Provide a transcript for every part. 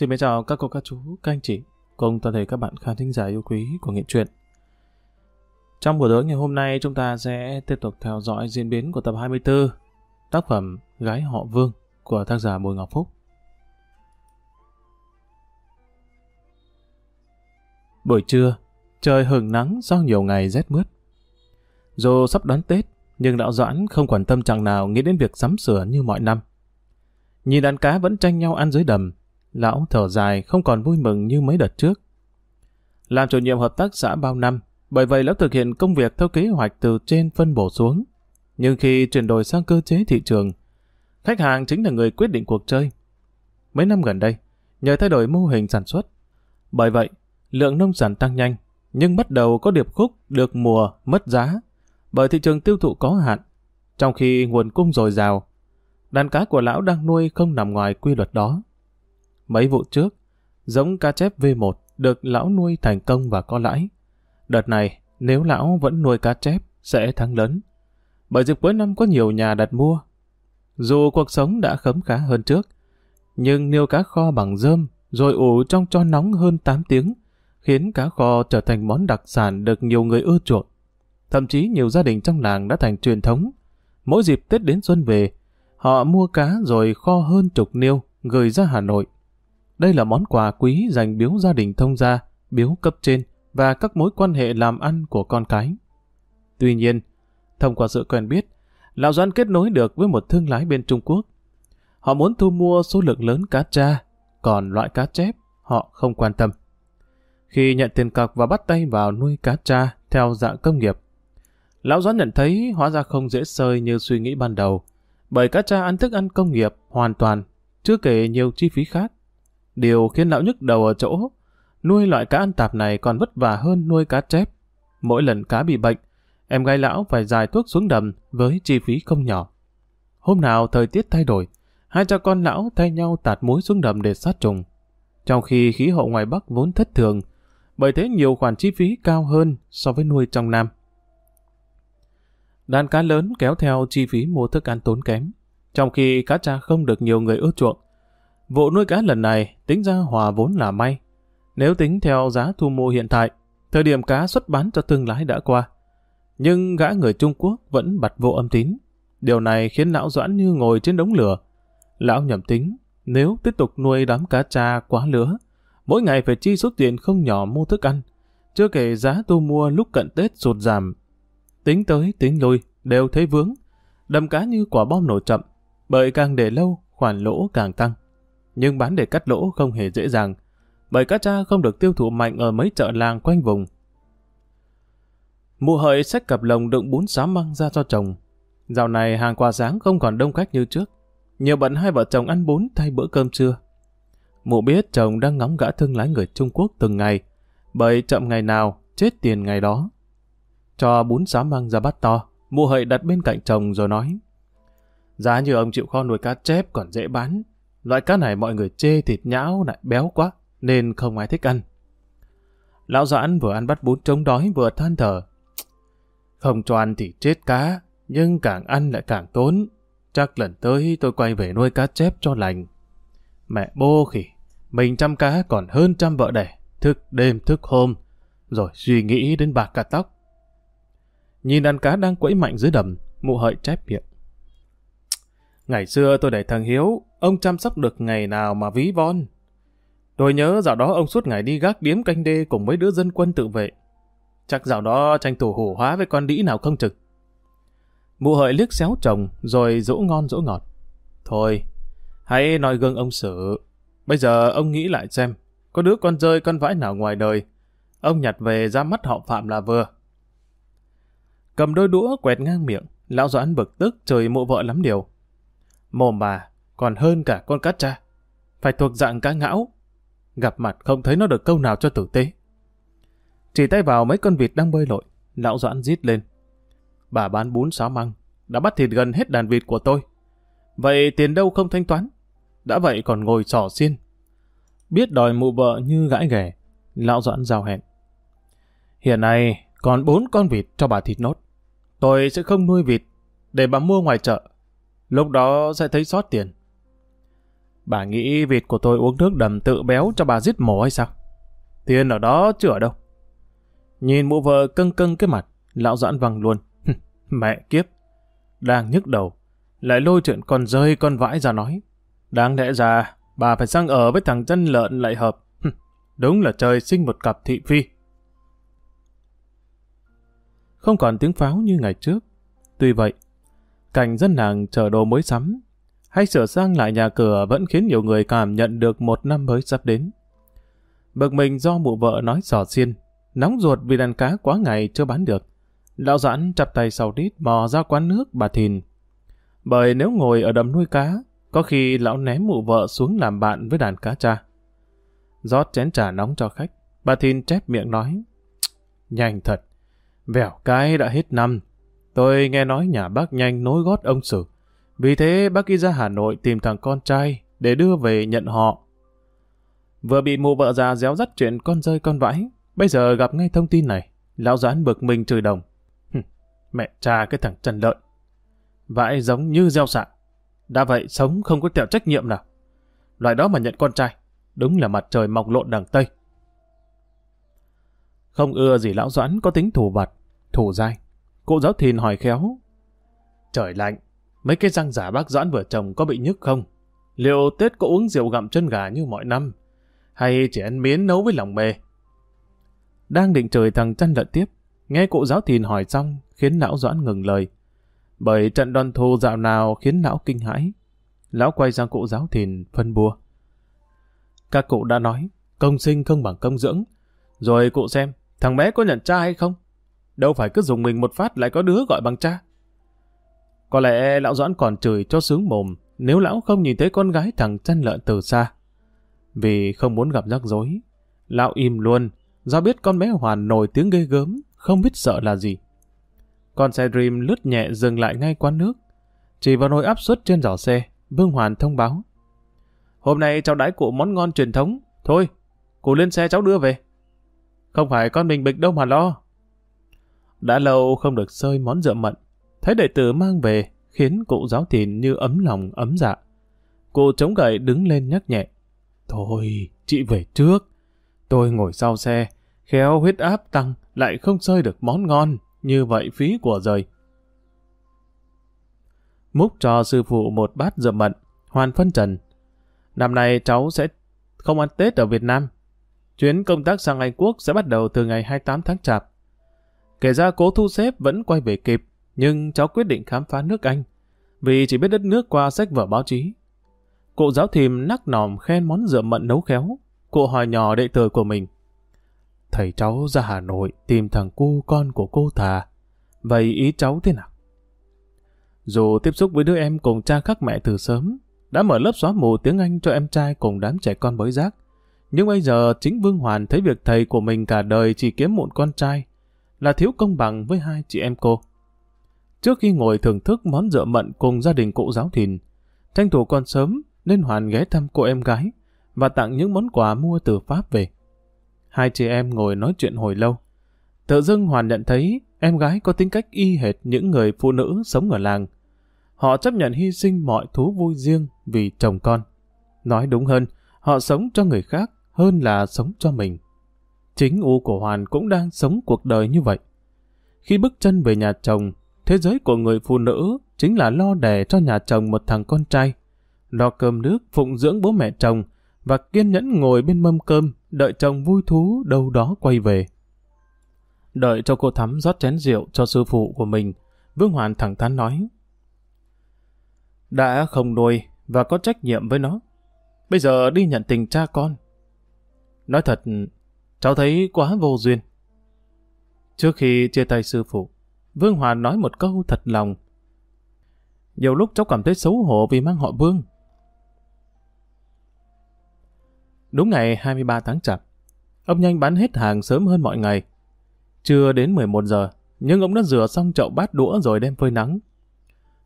Xin mến chào các cô, các chú, các anh chị, cùng toàn thể các bạn khán thính giả yêu quý của Nghệ truyện. Trong buổi tối ngày hôm nay chúng ta sẽ tiếp tục theo dõi diễn biến của tập 24, tác phẩm Gái họ Vương của tác giả Bùi Ngọc Phúc. Buổi trưa, trời hừng nắng sau nhiều ngày rét mướt. Dù sắp đón Tết, nhưng đạo Doãn không quan tâm chẳng nào nghĩ đến việc sắm sửa như mọi năm. Nhìn đàn cá vẫn tranh nhau ăn dưới đầm, lão thở dài không còn vui mừng như mấy đợt trước. Làm chủ nhiệm hợp tác xã bao năm, bởi vậy lão thực hiện công việc theo kế hoạch từ trên phân bổ xuống. Nhưng khi chuyển đổi sang cơ chế thị trường, khách hàng chính là người quyết định cuộc chơi. Mấy năm gần đây, nhờ thay đổi mô hình sản xuất. Bởi vậy, lượng nông sản tăng nhanh, nhưng bắt đầu có điệp khúc được mùa mất giá, bởi thị trường tiêu thụ có hạn, trong khi nguồn cung dồi dào. Đàn cá của lão đang nuôi không nằm ngoài quy luật đó. Mấy vụ trước, giống cá chép V1 được lão nuôi thành công và có lãi. Đợt này, nếu lão vẫn nuôi cá chép, sẽ thắng lớn. Bởi dịp cuối năm có nhiều nhà đặt mua. Dù cuộc sống đã khấm khá hơn trước, nhưng niêu cá kho bằng rơm rồi ủ trong cho nóng hơn 8 tiếng, khiến cá kho trở thành món đặc sản được nhiều người ưa chuộng. Thậm chí nhiều gia đình trong làng đã thành truyền thống. Mỗi dịp Tết đến xuân về, họ mua cá rồi kho hơn chục niêu, gửi ra Hà Nội. Đây là món quà quý dành biếu gia đình thông gia, biếu cấp trên và các mối quan hệ làm ăn của con cái. Tuy nhiên, thông qua sự quen biết, Lão Doan kết nối được với một thương lái bên Trung Quốc. Họ muốn thu mua số lượng lớn cá tra, còn loại cá chép họ không quan tâm. Khi nhận tiền cọc và bắt tay vào nuôi cá tra theo dạng công nghiệp, Lão Doãn nhận thấy hóa ra không dễ sơi như suy nghĩ ban đầu, bởi cá tra ăn thức ăn công nghiệp hoàn toàn, chưa kể nhiều chi phí khác. Điều khiến lão nhức đầu ở chỗ, nuôi loại cá ăn tạp này còn vất vả hơn nuôi cá chép. Mỗi lần cá bị bệnh, em gái lão phải dài thuốc xuống đầm với chi phí không nhỏ. Hôm nào thời tiết thay đổi, hai cha con lão thay nhau tạt muối xuống đầm để sát trùng. Trong khi khí hậu ngoài Bắc vốn thất thường, bởi thế nhiều khoản chi phí cao hơn so với nuôi trong Nam. Đàn cá lớn kéo theo chi phí mua thức ăn tốn kém, trong khi cá cha không được nhiều người ưa chuộng. Vụ nuôi cá lần này tính ra hòa vốn là may. Nếu tính theo giá thu mua hiện tại, thời điểm cá xuất bán cho thương lái đã qua. Nhưng gã người Trung Quốc vẫn bật vô âm tín. Điều này khiến lão Doãn như ngồi trên đống lửa. Lão nhầm tính, nếu tiếp tục nuôi đám cá cha quá lứa, mỗi ngày phải chi số tiền không nhỏ mua thức ăn. Chưa kể giá thu mua lúc cận Tết sụt giảm. Tính tới tính lui, đều thấy vướng. Đầm cá như quả bom nổ chậm, bởi càng để lâu, khoản lỗ càng tăng nhưng bán để cắt lỗ không hề dễ dàng, bởi cá tra không được tiêu thụ mạnh ở mấy chợ làng quanh vùng. Mụ hợi xách cặp lồng đựng bún xá măng ra cho chồng. Dạo này hàng quà sáng không còn đông khách như trước. Nhiều bận hai vợ chồng ăn bún thay bữa cơm trưa. Mụ biết chồng đang ngóng gã thương lái người Trung Quốc từng ngày, bởi chậm ngày nào, chết tiền ngày đó. Cho bún xá măng ra bát to, mụ hợi đặt bên cạnh chồng rồi nói. Giá như ông chịu kho nuôi cá chép còn dễ bán, Loại cá này mọi người chê thịt nhão lại béo quá, nên không ai thích ăn. Lão Doãn vừa ăn bắt bún chống đói vừa than thở. Không cho ăn thì chết cá, nhưng càng ăn lại càng tốn. Chắc lần tới tôi quay về nuôi cá chép cho lành. Mẹ bô khỉ, mình chăm cá còn hơn trăm vợ đẻ, thức đêm thức hôm, rồi suy nghĩ đến bạc cả tóc. Nhìn đàn cá đang quẫy mạnh dưới đầm, mụ hợi chép miệng. Ngày xưa tôi để thằng Hiếu, ông chăm sóc được ngày nào mà ví von. Tôi nhớ dạo đó ông suốt ngày đi gác điếm canh đê cùng mấy đứa dân quân tự vệ. Chắc dạo đó tranh thủ hủ hóa với con đĩ nào không trực. Mụ hợi liếc xéo chồng rồi dỗ ngon dỗ ngọt. Thôi, hãy nói gương ông xử. Bây giờ ông nghĩ lại xem, có đứa con rơi con vãi nào ngoài đời. Ông nhặt về ra mắt họ phạm là vừa. Cầm đôi đũa quẹt ngang miệng, lão doãn bực tức trời mụ vợ lắm điều. Mồm bà còn hơn cả con cá cha. Phải thuộc dạng cá ngão. Gặp mặt không thấy nó được câu nào cho tử tế. Chỉ tay vào mấy con vịt đang bơi lội, lão doãn rít lên. Bà bán bún xáo măng, đã bắt thịt gần hết đàn vịt của tôi. Vậy tiền đâu không thanh toán? Đã vậy còn ngồi sỏ xiên. Biết đòi mụ vợ như gãi ghẻ, lão doãn giao hẹn. Hiện nay còn bốn con vịt cho bà thịt nốt. Tôi sẽ không nuôi vịt để bà mua ngoài chợ Lúc đó sẽ thấy sót tiền. Bà nghĩ vịt của tôi uống nước đầm tự béo cho bà giết mổ hay sao? Tiền ở đó chưa ở đâu. Nhìn mụ vợ cưng cưng cái mặt, lão doãn văng luôn. Mẹ kiếp. Đang nhức đầu, lại lôi chuyện con rơi con vãi ra nói. Đáng lẽ ra, bà phải sang ở với thằng chân lợn lại hợp. Đúng là trời sinh một cặp thị phi. Không còn tiếng pháo như ngày trước. Tuy vậy, cảnh dân nàng chờ đồ mới sắm, hay sửa sang lại nhà cửa vẫn khiến nhiều người cảm nhận được một năm mới sắp đến. Bực mình do mụ vợ nói sò xiên, nóng ruột vì đàn cá quá ngày chưa bán được. Lão giãn chắp tay sau đít mò ra quán nước bà Thìn. Bởi nếu ngồi ở đầm nuôi cá, có khi lão ném mụ vợ xuống làm bạn với đàn cá cha. rót chén trà nóng cho khách, bà Thìn chép miệng nói. Nhanh thật, vẻo cái đã hết năm. Tôi nghe nói nhà bác nhanh nối gót ông Sử. Vì thế bác đi ra Hà Nội tìm thằng con trai để đưa về nhận họ. Vừa bị mụ vợ già déo dắt chuyện con rơi con vãi, bây giờ gặp ngay thông tin này, lão doãn bực mình chửi đồng. mẹ cha cái thằng trần lợn. Vãi giống như gieo xạ. Đã vậy sống không có tẹo trách nhiệm nào. Loại đó mà nhận con trai, đúng là mặt trời mọc lộn đằng Tây. Không ưa gì lão doãn có tính thủ vật, thủ dai. Cụ giáo thìn hỏi khéo. Trời lạnh, mấy cái răng giả bác doãn vừa trồng có bị nhức không? Liệu Tết có uống rượu gặm chân gà như mọi năm? Hay chỉ ăn miến nấu với lòng mề? Đang định trời thằng chăn lợn tiếp, nghe cụ giáo thìn hỏi xong khiến lão doãn ngừng lời. Bởi trận đòn thù dạo nào khiến lão kinh hãi. Lão quay sang cụ giáo thìn phân bua. Các cụ đã nói, công sinh không bằng công dưỡng. Rồi cụ xem, thằng bé có nhận cha hay không? Đâu phải cứ dùng mình một phát lại có đứa gọi bằng cha. Có lẽ lão Doãn còn chửi cho sướng mồm nếu lão không nhìn thấy con gái thằng chăn lợn từ xa. Vì không muốn gặp rắc rối, lão im luôn, do biết con bé Hoàn nổi tiếng ghê gớm, không biết sợ là gì. Con xe Dream lướt nhẹ dừng lại ngay quán nước. Chỉ vào nồi áp suất trên giỏ xe, Vương Hoàn thông báo. Hôm nay cháu đãi cụ món ngon truyền thống. Thôi, cụ lên xe cháu đưa về. Không phải con mình bịch đâu mà lo. Đã lâu không được sơi món rượu mận. Thấy đệ tử mang về, khiến cụ giáo thìn như ấm lòng ấm dạ. Cụ chống gậy đứng lên nhắc nhẹ. Thôi, chị về trước. Tôi ngồi sau xe, khéo huyết áp tăng, lại không sơi được món ngon, như vậy phí của rời. Múc cho sư phụ một bát rượu mận, hoàn phân trần. Năm nay cháu sẽ không ăn Tết ở Việt Nam. Chuyến công tác sang Anh Quốc sẽ bắt đầu từ ngày 28 tháng Chạp. Kể ra cố thu xếp vẫn quay về kịp, nhưng cháu quyết định khám phá nước Anh, vì chỉ biết đất nước qua sách vở báo chí. Cụ giáo thìm nắc nòm khen món rượu mận nấu khéo, cụ hỏi nhỏ đệ tử của mình. Thầy cháu ra Hà Nội tìm thằng cu con của cô thà, vậy ý cháu thế nào? Dù tiếp xúc với đứa em cùng cha khác mẹ từ sớm, đã mở lớp xóa mù tiếng Anh cho em trai cùng đám trẻ con bới rác, nhưng bây giờ chính Vương Hoàn thấy việc thầy của mình cả đời chỉ kiếm một con trai, là thiếu công bằng với hai chị em cô. Trước khi ngồi thưởng thức món rượu mận cùng gia đình cụ giáo thìn, tranh thủ còn sớm nên Hoàn ghé thăm cô em gái và tặng những món quà mua từ Pháp về. Hai chị em ngồi nói chuyện hồi lâu. Tự dưng Hoàn nhận thấy em gái có tính cách y hệt những người phụ nữ sống ở làng. Họ chấp nhận hy sinh mọi thú vui riêng vì chồng con. Nói đúng hơn, họ sống cho người khác hơn là sống cho mình. Chính U của Hoàn cũng đang sống cuộc đời như vậy. Khi bước chân về nhà chồng, thế giới của người phụ nữ chính là lo đẻ cho nhà chồng một thằng con trai, lo cơm nước phụng dưỡng bố mẹ chồng và kiên nhẫn ngồi bên mâm cơm đợi chồng vui thú đâu đó quay về. Đợi cho cô Thắm rót chén rượu cho sư phụ của mình, Vương Hoàn thẳng thắn nói. Đã không nuôi và có trách nhiệm với nó. Bây giờ đi nhận tình cha con. Nói thật, Cháu thấy quá vô duyên. Trước khi chia tay sư phụ, Vương hòa nói một câu thật lòng. Nhiều lúc cháu cảm thấy xấu hổ vì mang họ Vương. Đúng ngày 23 tháng chạp, ông nhanh bán hết hàng sớm hơn mọi ngày. Chưa đến 11 giờ, nhưng ông đã rửa xong chậu bát đũa rồi đem phơi nắng.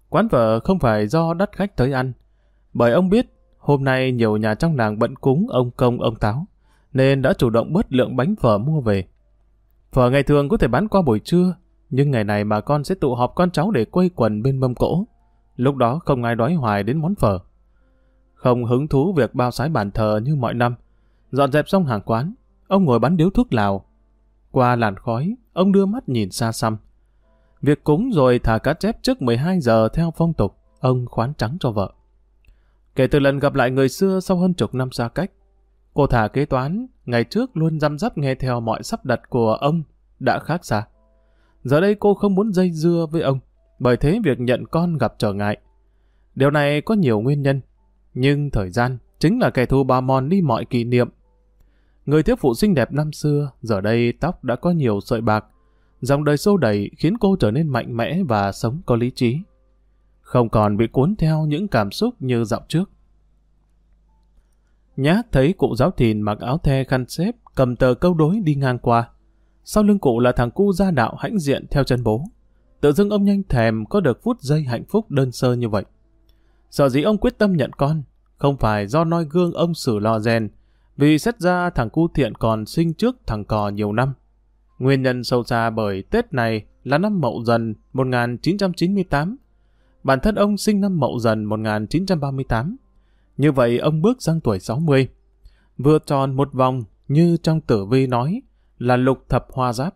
Quán vợ không phải do đắt khách tới ăn, bởi ông biết hôm nay nhiều nhà trong làng bận cúng ông công ông táo nên đã chủ động bớt lượng bánh phở mua về. Phở ngày thường có thể bán qua buổi trưa, nhưng ngày này bà con sẽ tụ họp con cháu để quây quần bên mâm cỗ. Lúc đó không ai đói hoài đến món phở. Không hứng thú việc bao sái bàn thờ như mọi năm. Dọn dẹp xong hàng quán, ông ngồi bắn điếu thuốc lào. Qua làn khói, ông đưa mắt nhìn xa xăm. Việc cúng rồi thả cá chép trước 12 giờ theo phong tục, ông khoán trắng cho vợ. Kể từ lần gặp lại người xưa sau hơn chục năm xa cách, cô thả kế toán, ngày trước luôn răm rắp nghe theo mọi sắp đặt của ông, đã khác xa. Giờ đây cô không muốn dây dưa với ông, bởi thế việc nhận con gặp trở ngại. Điều này có nhiều nguyên nhân, nhưng thời gian chính là kẻ thù bà mòn đi mọi kỷ niệm. Người thiếu phụ xinh đẹp năm xưa, giờ đây tóc đã có nhiều sợi bạc. Dòng đời sâu đầy khiến cô trở nên mạnh mẽ và sống có lý trí. Không còn bị cuốn theo những cảm xúc như dạo trước. Nhát thấy cụ giáo thìn mặc áo the khăn xếp, cầm tờ câu đối đi ngang qua. Sau lưng cụ là thằng cu gia đạo hãnh diện theo chân bố. Tự dưng ông nhanh thèm có được phút giây hạnh phúc đơn sơ như vậy. Sợ gì ông quyết tâm nhận con, không phải do noi gương ông xử lo rèn, vì xét ra thằng cu thiện còn sinh trước thằng cò nhiều năm. Nguyên nhân sâu xa bởi Tết này là năm Mậu Dần 1998. Bản thân ông sinh năm Mậu Dần 1938. Như vậy ông bước sang tuổi 60. Vừa tròn một vòng như trong tử vi nói là lục thập hoa giáp.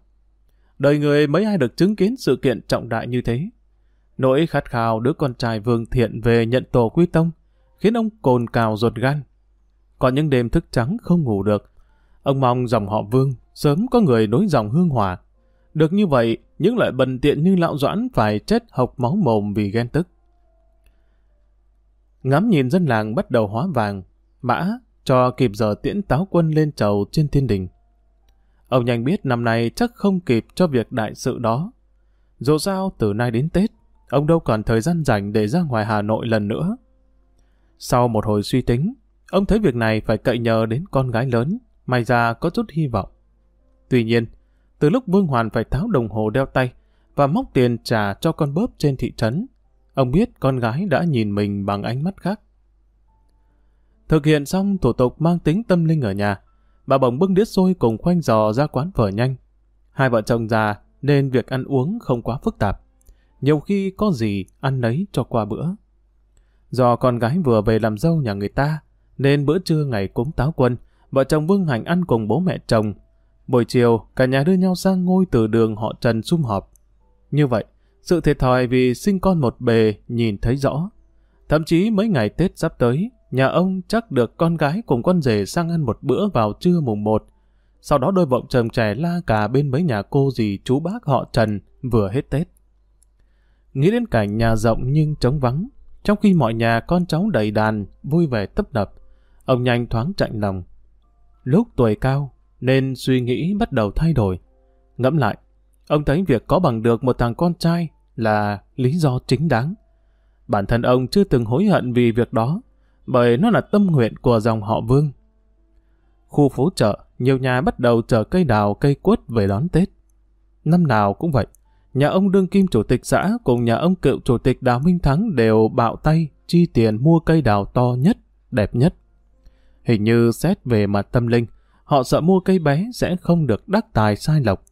Đời người mấy ai được chứng kiến sự kiện trọng đại như thế. Nỗi khát khao đứa con trai vương thiện về nhận tổ quy tông khiến ông cồn cào ruột gan. còn những đêm thức trắng không ngủ được. Ông mong dòng họ vương sớm có người nối dòng hương hòa. Được như vậy, những loại bần tiện như lão doãn phải chết hộc máu mồm vì ghen tức. Ngắm nhìn dân làng bắt đầu hóa vàng, mã cho kịp giờ tiễn táo quân lên chầu trên thiên đình. Ông nhanh biết năm nay chắc không kịp cho việc đại sự đó. Dù sao, từ nay đến Tết, ông đâu còn thời gian rảnh để ra ngoài Hà Nội lần nữa. Sau một hồi suy tính, ông thấy việc này phải cậy nhờ đến con gái lớn, may ra có chút hy vọng. Tuy nhiên, từ lúc Vương Hoàn phải tháo đồng hồ đeo tay và móc tiền trả cho con bóp trên thị trấn, ông biết con gái đã nhìn mình bằng ánh mắt khác. Thực hiện xong thủ tục mang tính tâm linh ở nhà, bà bỗng bưng đĩa xôi cùng khoanh giò ra quán phở nhanh. Hai vợ chồng già nên việc ăn uống không quá phức tạp. Nhiều khi có gì ăn nấy cho qua bữa. Do con gái vừa về làm dâu nhà người ta, nên bữa trưa ngày cúng táo quân, vợ chồng Vương Hành ăn cùng bố mẹ chồng. Buổi chiều, cả nhà đưa nhau sang ngôi từ đường họ Trần sum họp. Như vậy, sự thiệt thòi vì sinh con một bề nhìn thấy rõ. Thậm chí mấy ngày Tết sắp tới, nhà ông chắc được con gái cùng con rể sang ăn một bữa vào trưa mùng 1. Sau đó đôi vợ chồng trẻ la cả bên mấy nhà cô dì chú bác họ Trần vừa hết Tết. Nghĩ đến cảnh nhà rộng nhưng trống vắng, trong khi mọi nhà con cháu đầy đàn, vui vẻ tấp nập, ông nhanh thoáng chạnh lòng. Lúc tuổi cao, nên suy nghĩ bắt đầu thay đổi. Ngẫm lại, ông thấy việc có bằng được một thằng con trai là lý do chính đáng. Bản thân ông chưa từng hối hận vì việc đó, bởi nó là tâm nguyện của dòng họ Vương. Khu phố chợ, nhiều nhà bắt đầu chở cây đào cây quất về đón Tết. Năm nào cũng vậy, nhà ông đương kim chủ tịch xã cùng nhà ông cựu chủ tịch Đào Minh Thắng đều bạo tay chi tiền mua cây đào to nhất, đẹp nhất. Hình như xét về mặt tâm linh, họ sợ mua cây bé sẽ không được đắc tài sai lộc.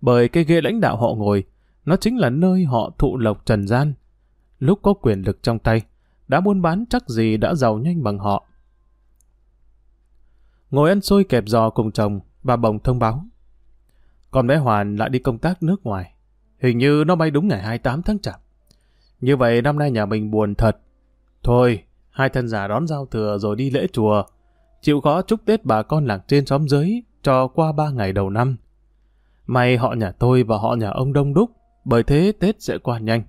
Bởi cái ghế lãnh đạo họ ngồi, nó chính là nơi họ thụ lộc trần gian. Lúc có quyền lực trong tay, đã buôn bán chắc gì đã giàu nhanh bằng họ. Ngồi ăn xôi kẹp giò cùng chồng, bà bồng thông báo. Còn bé Hoàn lại đi công tác nước ngoài. Hình như nó bay đúng ngày 28 tháng chạp. Như vậy năm nay nhà mình buồn thật. Thôi, hai thân già đón giao thừa rồi đi lễ chùa. Chịu khó chúc Tết bà con làng trên xóm dưới cho qua ba ngày đầu năm. May họ nhà tôi và họ nhà ông đông đúc, bởi thế Tết sẽ qua nhanh.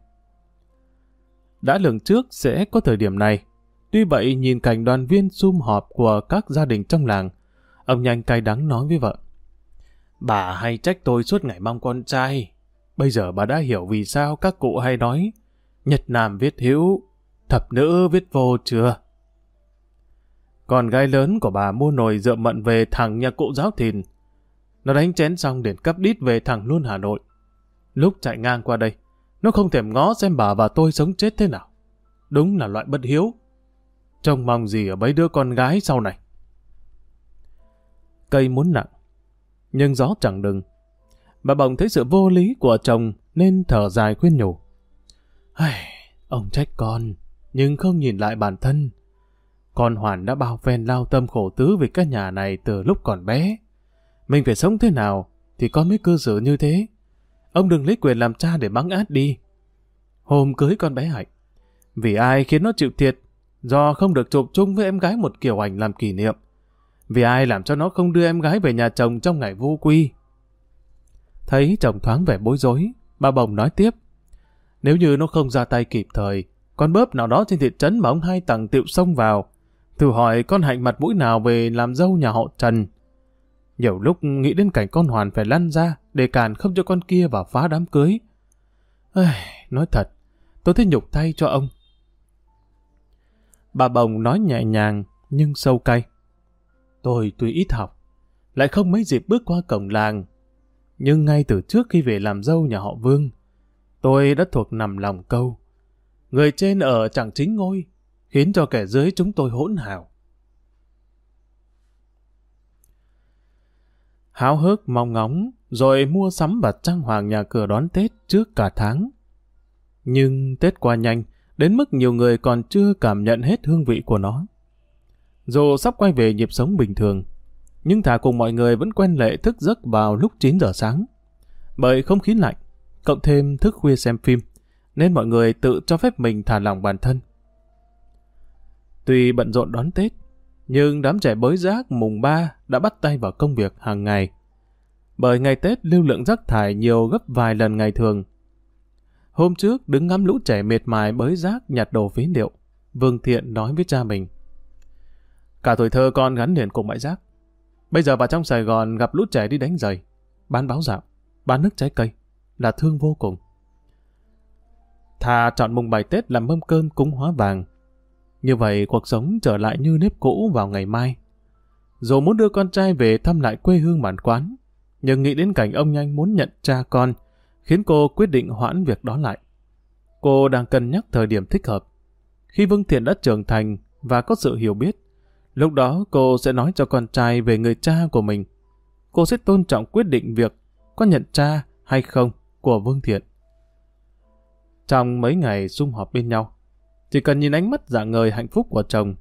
Đã lường trước sẽ có thời điểm này. Tuy vậy nhìn cảnh đoàn viên sum họp của các gia đình trong làng, ông nhanh cay đắng nói với vợ. Bà hay trách tôi suốt ngày mong con trai, Bây giờ bà đã hiểu vì sao các cụ hay nói Nhật Nam viết hữu, thập nữ viết vô chưa? Còn gái lớn của bà mua nồi rượu mận về thẳng nhà cụ giáo thìn. Nó đánh chén xong để cấp đít về thẳng luôn Hà Nội. Lúc chạy ngang qua đây, nó không thèm ngó xem bà và tôi sống chết thế nào. Đúng là loại bất hiếu. Trông mong gì ở mấy đứa con gái sau này. Cây muốn nặng, nhưng gió chẳng đừng. Bà bồng thấy sự vô lý của chồng nên thở dài khuyên nhủ. Ai, ông trách con, nhưng không nhìn lại bản thân. Con Hoàn đã bao phen lao tâm khổ tứ vì cái nhà này từ lúc còn bé. Mình phải sống thế nào thì con mới cư xử như thế. Ông đừng lấy quyền làm cha để bắn át đi. Hôm cưới con bé Hạnh, vì ai khiến nó chịu thiệt, do không được chụp chung với em gái một kiểu ảnh làm kỷ niệm. Vì ai làm cho nó không đưa em gái về nhà chồng trong ngày vô quy. Thấy chồng thoáng vẻ bối rối, bà bồng nói tiếp. Nếu như nó không ra tay kịp thời, con bớp nào đó trên thị trấn mà ông hai tầng tiệu xông vào, thử hỏi con hạnh mặt mũi nào về làm dâu nhà họ Trần. Nhiều lúc nghĩ đến cảnh con Hoàn phải lăn ra để cản không cho con kia vào phá đám cưới. Ây, nói thật, tôi thấy nhục tay cho ông. Bà Bồng nói nhẹ nhàng nhưng sâu cay. Tôi tuy ít học, lại không mấy dịp bước qua cổng làng. Nhưng ngay từ trước khi về làm dâu nhà họ Vương, tôi đã thuộc nằm lòng câu. Người trên ở chẳng chính ngôi, khiến cho kẻ dưới chúng tôi hỗn hào. Háo hức mong ngóng, rồi mua sắm và trang hoàng nhà cửa đón Tết trước cả tháng. Nhưng Tết qua nhanh, đến mức nhiều người còn chưa cảm nhận hết hương vị của nó. Dù sắp quay về nhịp sống bình thường, nhưng thà cùng mọi người vẫn quen lệ thức giấc vào lúc 9 giờ sáng. Bởi không khí lạnh, cộng thêm thức khuya xem phim, nên mọi người tự cho phép mình thả lỏng bản thân. Tuy bận rộn đón Tết, nhưng đám trẻ bới rác mùng 3 đã bắt tay vào công việc hàng ngày. Bởi ngày Tết lưu lượng rác thải nhiều gấp vài lần ngày thường. Hôm trước đứng ngắm lũ trẻ mệt mài bới rác nhặt đồ phế liệu, Vương Thiện nói với cha mình. Cả tuổi thơ con gắn liền cùng bãi rác. Bây giờ vào trong Sài Gòn gặp lũ trẻ đi đánh giày, bán báo dạo, bán nước trái cây, là thương vô cùng. Thà chọn mùng bài Tết làm mâm cơm cúng hóa vàng. Như vậy cuộc sống trở lại như nếp cũ vào ngày mai. Dù muốn đưa con trai về thăm lại quê hương bản quán, nhưng nghĩ đến cảnh ông nhanh muốn nhận cha con, khiến cô quyết định hoãn việc đó lại. Cô đang cân nhắc thời điểm thích hợp. Khi Vương Thiện đã trưởng thành và có sự hiểu biết, lúc đó cô sẽ nói cho con trai về người cha của mình. Cô sẽ tôn trọng quyết định việc có nhận cha hay không của Vương Thiện. Trong mấy ngày sum họp bên nhau, chỉ cần nhìn ánh mắt dạng ngời hạnh phúc của chồng,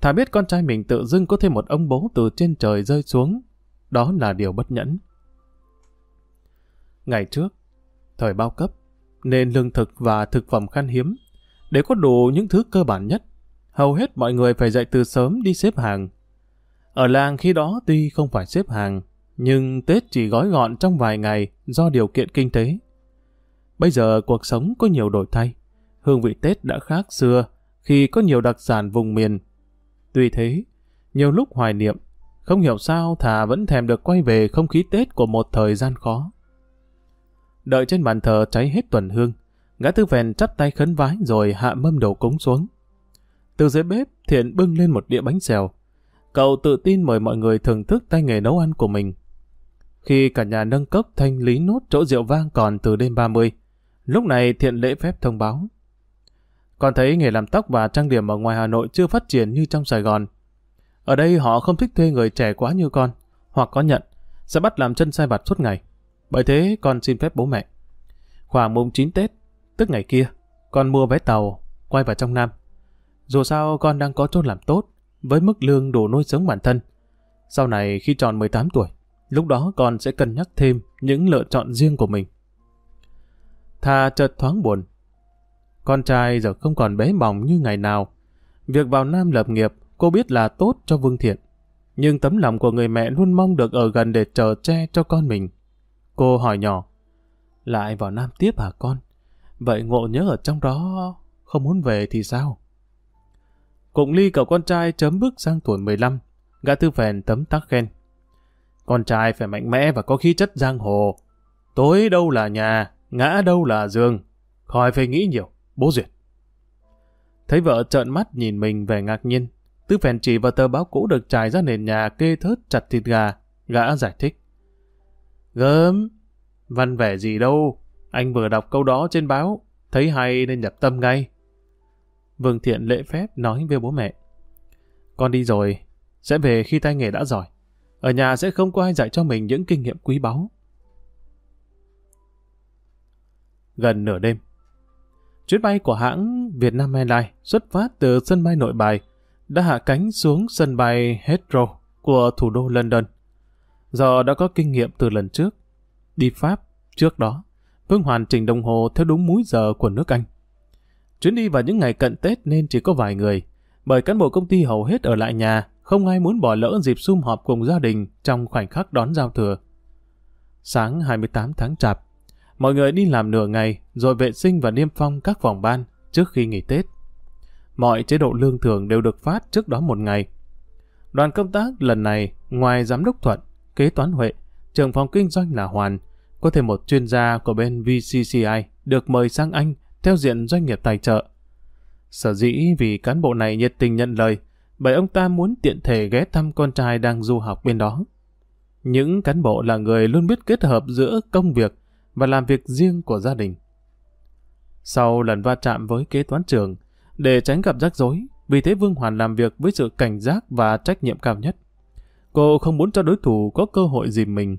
thà biết con trai mình tự dưng có thêm một ông bố từ trên trời rơi xuống, đó là điều bất nhẫn. Ngày trước, thời bao cấp, nên lương thực và thực phẩm khan hiếm, để có đủ những thứ cơ bản nhất, hầu hết mọi người phải dậy từ sớm đi xếp hàng. Ở làng khi đó tuy không phải xếp hàng, nhưng Tết chỉ gói gọn trong vài ngày do điều kiện kinh tế. Bây giờ cuộc sống có nhiều đổi thay. Hương vị Tết đã khác xưa khi có nhiều đặc sản vùng miền. Tuy thế, nhiều lúc hoài niệm, không hiểu sao thà vẫn thèm được quay về không khí Tết của một thời gian khó. Đợi trên bàn thờ cháy hết tuần hương, gã tư vèn chắp tay khấn vái rồi hạ mâm đầu cúng xuống. Từ dưới bếp, Thiện bưng lên một đĩa bánh xèo. Cậu tự tin mời mọi người thưởng thức tay nghề nấu ăn của mình. Khi cả nhà nâng cốc thanh lý nốt chỗ rượu vang còn từ đêm 30, Lúc này thiện lễ phép thông báo. Còn thấy nghề làm tóc và trang điểm ở ngoài Hà Nội chưa phát triển như trong Sài Gòn. Ở đây họ không thích thuê người trẻ quá như con, hoặc có nhận, sẽ bắt làm chân sai vặt suốt ngày. Bởi thế con xin phép bố mẹ. Khoảng mùng 9 Tết, tức ngày kia, con mua vé tàu, quay vào trong Nam. Dù sao con đang có chỗ làm tốt, với mức lương đủ nuôi sống bản thân. Sau này khi tròn 18 tuổi, lúc đó con sẽ cân nhắc thêm những lựa chọn riêng của mình. Thà chợt thoáng buồn. Con trai giờ không còn bé bỏng như ngày nào. Việc vào Nam lập nghiệp, cô biết là tốt cho Vương Thiện. Nhưng tấm lòng của người mẹ luôn mong được ở gần để chờ che cho con mình. Cô hỏi nhỏ, lại vào Nam tiếp hả con? Vậy ngộ nhớ ở trong đó không muốn về thì sao? Cụng ly cậu con trai chấm bước sang tuổi 15, gã tư phèn tấm tắc khen. Con trai phải mạnh mẽ và có khí chất giang hồ. Tối đâu là nhà, ngã đâu là giường, khỏi phải nghĩ nhiều, bố duyệt. Thấy vợ trợn mắt nhìn mình vẻ ngạc nhiên, Tư phèn chỉ vào tờ báo cũ được trải ra nền nhà kê thớt chặt thịt gà, gã giải thích. Gớm, văn vẻ gì đâu, anh vừa đọc câu đó trên báo, thấy hay nên nhập tâm ngay. Vương Thiện lễ phép nói với bố mẹ. Con đi rồi, sẽ về khi tay nghề đã giỏi. Ở nhà sẽ không có ai dạy cho mình những kinh nghiệm quý báu. gần nửa đêm. Chuyến bay của hãng Vietnam Airlines xuất phát từ sân bay nội bài, đã hạ cánh xuống sân bay Heathrow của thủ đô London. Do đã có kinh nghiệm từ lần trước, đi Pháp trước đó, Vương hoàn chỉnh đồng hồ theo đúng múi giờ của nước Anh. Chuyến đi vào những ngày cận Tết nên chỉ có vài người, bởi cán bộ công ty hầu hết ở lại nhà, không ai muốn bỏ lỡ dịp sum họp cùng gia đình trong khoảnh khắc đón giao thừa. Sáng 28 tháng Chạp, mọi người đi làm nửa ngày rồi vệ sinh và niêm phong các phòng ban trước khi nghỉ Tết. Mọi chế độ lương thường đều được phát trước đó một ngày. Đoàn công tác lần này, ngoài giám đốc Thuận, kế toán Huệ, trưởng phòng kinh doanh là Hoàn, có thêm một chuyên gia của bên VCCI được mời sang Anh theo diện doanh nghiệp tài trợ. Sở dĩ vì cán bộ này nhiệt tình nhận lời, bởi ông ta muốn tiện thể ghé thăm con trai đang du học bên đó. Những cán bộ là người luôn biết kết hợp giữa công việc và làm việc riêng của gia đình. Sau lần va chạm với kế toán trưởng, để tránh gặp rắc rối, vì thế Vương Hoàn làm việc với sự cảnh giác và trách nhiệm cao nhất. Cô không muốn cho đối thủ có cơ hội dìm mình.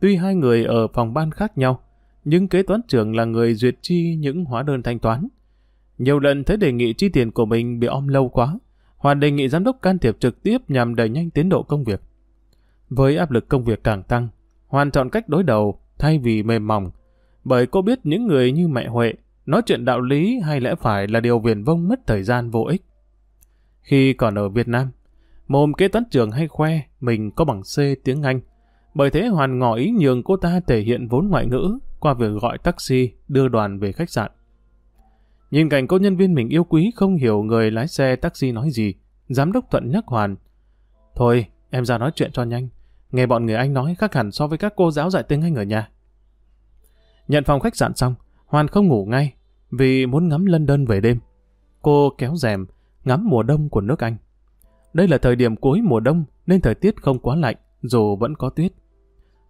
Tuy hai người ở phòng ban khác nhau, nhưng kế toán trưởng là người duyệt chi những hóa đơn thanh toán. Nhiều lần thấy đề nghị chi tiền của mình bị om lâu quá, Hoàn đề nghị giám đốc can thiệp trực tiếp nhằm đẩy nhanh tiến độ công việc. Với áp lực công việc càng tăng, Hoàn chọn cách đối đầu thay vì mềm mỏng, bởi cô biết những người như mẹ Huệ nói chuyện đạo lý hay lẽ phải là điều viền vông mất thời gian vô ích. Khi còn ở Việt Nam, mồm kế toán trưởng hay khoe mình có bằng C tiếng Anh, bởi thế Hoàn ngỏ ý nhường cô ta thể hiện vốn ngoại ngữ qua việc gọi taxi đưa đoàn về khách sạn. Nhìn cảnh cô nhân viên mình yêu quý không hiểu người lái xe taxi nói gì, giám đốc Thuận nhắc Hoàn. Thôi, em ra nói chuyện cho nhanh. Nghe bọn người Anh nói khác hẳn so với các cô giáo dạy tiếng Anh ở nhà. Nhận phòng khách sạn xong, Hoàn không ngủ ngay, vì muốn ngắm London về đêm. Cô kéo rèm, ngắm mùa đông của nước Anh. Đây là thời điểm cuối mùa đông nên thời tiết không quá lạnh, dù vẫn có tuyết.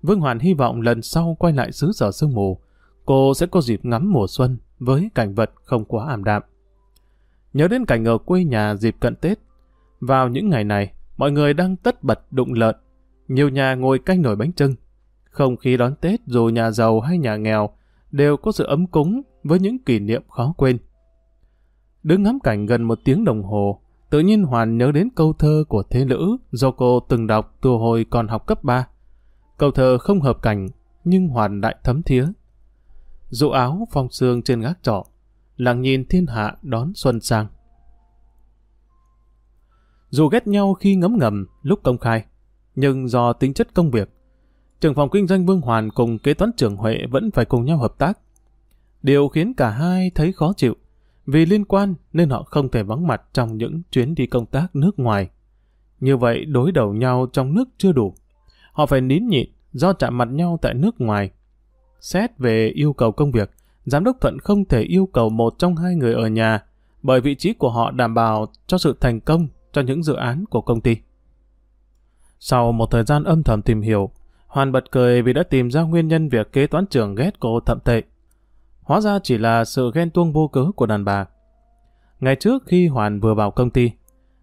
Vương Hoàn hy vọng lần sau quay lại xứ sở sương mù, cô sẽ có dịp ngắm mùa xuân với cảnh vật không quá ảm đạm. Nhớ đến cảnh ở quê nhà dịp cận Tết, vào những ngày này, mọi người đang tất bật đụng lợn, nhiều nhà ngồi canh nồi bánh trưng. Không khí đón Tết dù nhà giàu hay nhà nghèo đều có sự ấm cúng với những kỷ niệm khó quên. Đứng ngắm cảnh gần một tiếng đồng hồ, tự nhiên Hoàn nhớ đến câu thơ của thế lữ do cô từng đọc từ hồi còn học cấp 3. Câu thơ không hợp cảnh, nhưng Hoàn đại thấm thía. Dụ áo phong sương trên gác trọ, lặng nhìn thiên hạ đón xuân sang. Dù ghét nhau khi ngấm ngầm lúc công khai, nhưng do tính chất công việc, trưởng phòng kinh doanh Vương Hoàn cùng kế toán trưởng Huệ vẫn phải cùng nhau hợp tác. Điều khiến cả hai thấy khó chịu, vì liên quan nên họ không thể vắng mặt trong những chuyến đi công tác nước ngoài. Như vậy đối đầu nhau trong nước chưa đủ. Họ phải nín nhịn do chạm mặt nhau tại nước ngoài. Xét về yêu cầu công việc, giám đốc Thuận không thể yêu cầu một trong hai người ở nhà bởi vị trí của họ đảm bảo cho sự thành công cho những dự án của công ty. Sau một thời gian âm thầm tìm hiểu, Hoàn bật cười vì đã tìm ra nguyên nhân việc kế toán trưởng ghét cô thậm tệ. Hóa ra chỉ là sự ghen tuông vô cớ của đàn bà. Ngày trước khi Hoàn vừa vào công ty,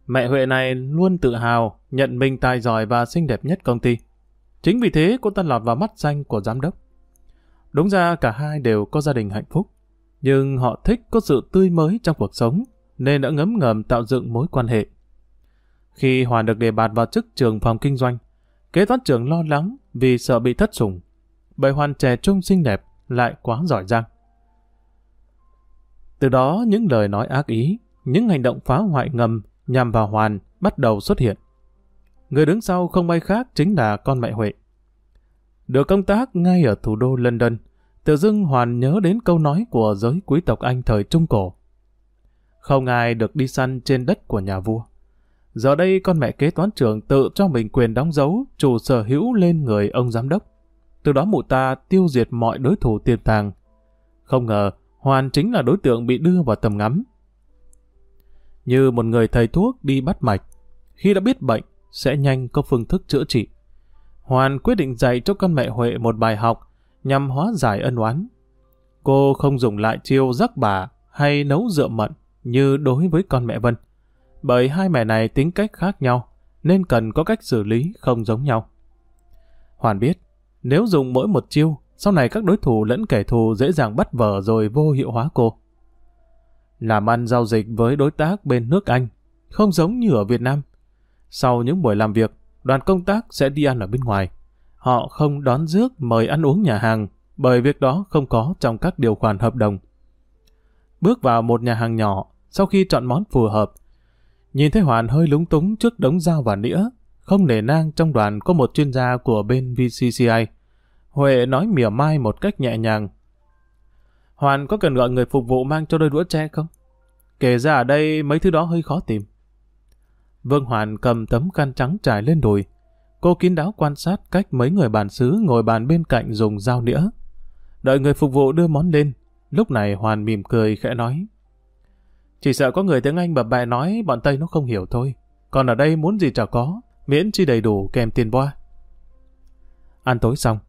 mẹ Huệ này luôn tự hào nhận mình tài giỏi và xinh đẹp nhất công ty. Chính vì thế cô ta lọt vào mắt xanh của giám đốc. Đúng ra cả hai đều có gia đình hạnh phúc, nhưng họ thích có sự tươi mới trong cuộc sống, nên đã ngấm ngầm tạo dựng mối quan hệ. Khi Hoàn được đề bạt vào chức trường phòng kinh doanh, kế toán trưởng lo lắng vì sợ bị thất sủng. Bởi Hoàn trẻ trung xinh đẹp lại quá giỏi giang. Từ đó những lời nói ác ý, những hành động phá hoại ngầm nhằm vào Hoàn bắt đầu xuất hiện. Người đứng sau không ai khác chính là con mẹ Huệ. Được công tác ngay ở thủ đô London, tự dưng Hoàn nhớ đến câu nói của giới quý tộc Anh thời Trung Cổ. Không ai được đi săn trên đất của nhà vua. Giờ đây con mẹ kế toán trưởng tự cho mình quyền đóng dấu chủ sở hữu lên người ông giám đốc. Từ đó mụ ta tiêu diệt mọi đối thủ tiềm tàng. Không ngờ, Hoàn chính là đối tượng bị đưa vào tầm ngắm. Như một người thầy thuốc đi bắt mạch, khi đã biết bệnh, sẽ nhanh có phương thức chữa trị. Hoàn quyết định dạy cho con mẹ Huệ một bài học nhằm hóa giải ân oán. Cô không dùng lại chiêu rắc bà hay nấu rượu mận như đối với con mẹ Vân bởi hai mẹ này tính cách khác nhau, nên cần có cách xử lý không giống nhau. Hoàn biết, nếu dùng mỗi một chiêu, sau này các đối thủ lẫn kẻ thù dễ dàng bắt vở rồi vô hiệu hóa cô. Làm ăn giao dịch với đối tác bên nước Anh, không giống như ở Việt Nam. Sau những buổi làm việc, đoàn công tác sẽ đi ăn ở bên ngoài. Họ không đón rước mời ăn uống nhà hàng, bởi việc đó không có trong các điều khoản hợp đồng. Bước vào một nhà hàng nhỏ, sau khi chọn món phù hợp, nhìn thấy Hoàn hơi lúng túng trước đống dao và nĩa, không nể nang trong đoàn có một chuyên gia của bên VCCI. Huệ nói mỉa mai một cách nhẹ nhàng. Hoàn có cần gọi người phục vụ mang cho đôi đũa tre không? Kể ra ở đây mấy thứ đó hơi khó tìm. Vương Hoàn cầm tấm khăn trắng trải lên đùi. Cô kín đáo quan sát cách mấy người bàn xứ ngồi bàn bên cạnh dùng dao nĩa. Đợi người phục vụ đưa món lên. Lúc này Hoàn mỉm cười khẽ nói. Chỉ sợ có người tiếng Anh bập bẹ nói bọn Tây nó không hiểu thôi. Còn ở đây muốn gì chả có, miễn chi đầy đủ kèm tiền boa. Ăn tối xong,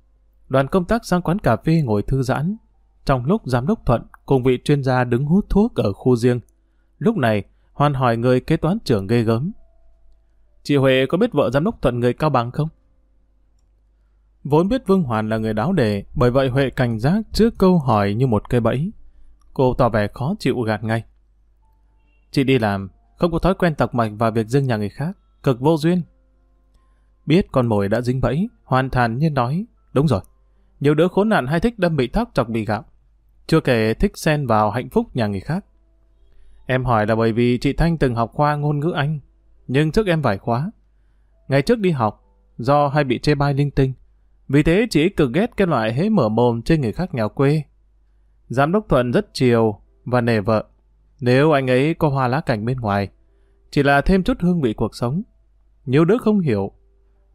đoàn công tác sang quán cà phê ngồi thư giãn. Trong lúc giám đốc Thuận cùng vị chuyên gia đứng hút thuốc ở khu riêng. Lúc này, Hoàn hỏi người kế toán trưởng ghê gớm. Chị Huệ có biết vợ giám đốc Thuận người Cao Bằng không? Vốn biết Vương Hoàn là người đáo đề, bởi vậy Huệ cảnh giác trước câu hỏi như một cây bẫy. Cô tỏ vẻ khó chịu gạt ngay. Chị đi làm, không có thói quen tọc mạch và việc dưng nhà người khác, cực vô duyên. Biết con mồi đã dính bẫy, hoàn thản nhiên nói, đúng rồi, nhiều đứa khốn nạn hay thích đâm bị thóc chọc bị gạo. Chưa kể thích xen vào hạnh phúc nhà người khác. Em hỏi là bởi vì chị Thanh từng học khoa ngôn ngữ Anh, nhưng trước em vài khóa. Ngày trước đi học, do hay bị chê bai linh tinh, vì thế chị cực ghét cái loại hế mở mồm trên người khác nghèo quê. Giám đốc Thuận rất chiều và nề vợ. Nếu anh ấy có hoa lá cảnh bên ngoài, chỉ là thêm chút hương vị cuộc sống. Nhiều đứa không hiểu,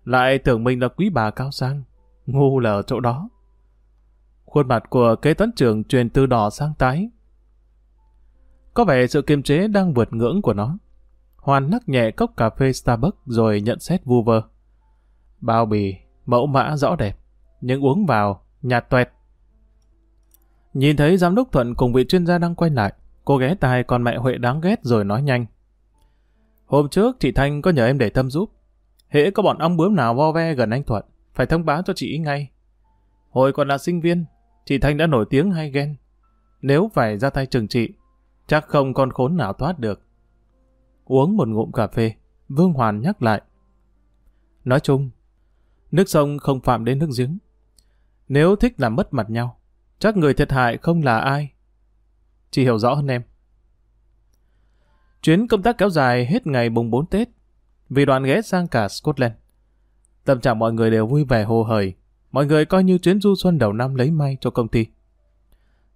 lại tưởng mình là quý bà cao sang, ngu là ở chỗ đó. Khuôn mặt của kế toán trưởng truyền từ đỏ sang tái. Có vẻ sự kiềm chế đang vượt ngưỡng của nó. Hoàn lắc nhẹ cốc cà phê Starbucks rồi nhận xét vu vơ. Bao bì, mẫu mã rõ đẹp, nhưng uống vào, nhạt tuẹt. Nhìn thấy giám đốc Thuận cùng vị chuyên gia đang quay lại, cô ghé tai con mẹ Huệ đáng ghét rồi nói nhanh. Hôm trước chị Thanh có nhờ em để tâm giúp. Hễ có bọn ong bướm nào vo ve gần anh Thuận, phải thông báo cho chị ngay. Hồi còn là sinh viên, chị Thanh đã nổi tiếng hay ghen. Nếu phải ra tay trừng trị, chắc không con khốn nào thoát được. Uống một ngụm cà phê, Vương Hoàn nhắc lại. Nói chung, nước sông không phạm đến nước giếng. Nếu thích làm mất mặt nhau, chắc người thiệt hại không là ai. Chị hiểu rõ hơn em. Chuyến công tác kéo dài hết ngày mùng 4 Tết, vì đoàn ghé sang cả Scotland. Tâm trạng mọi người đều vui vẻ hồ hởi, mọi người coi như chuyến du xuân đầu năm lấy may cho công ty.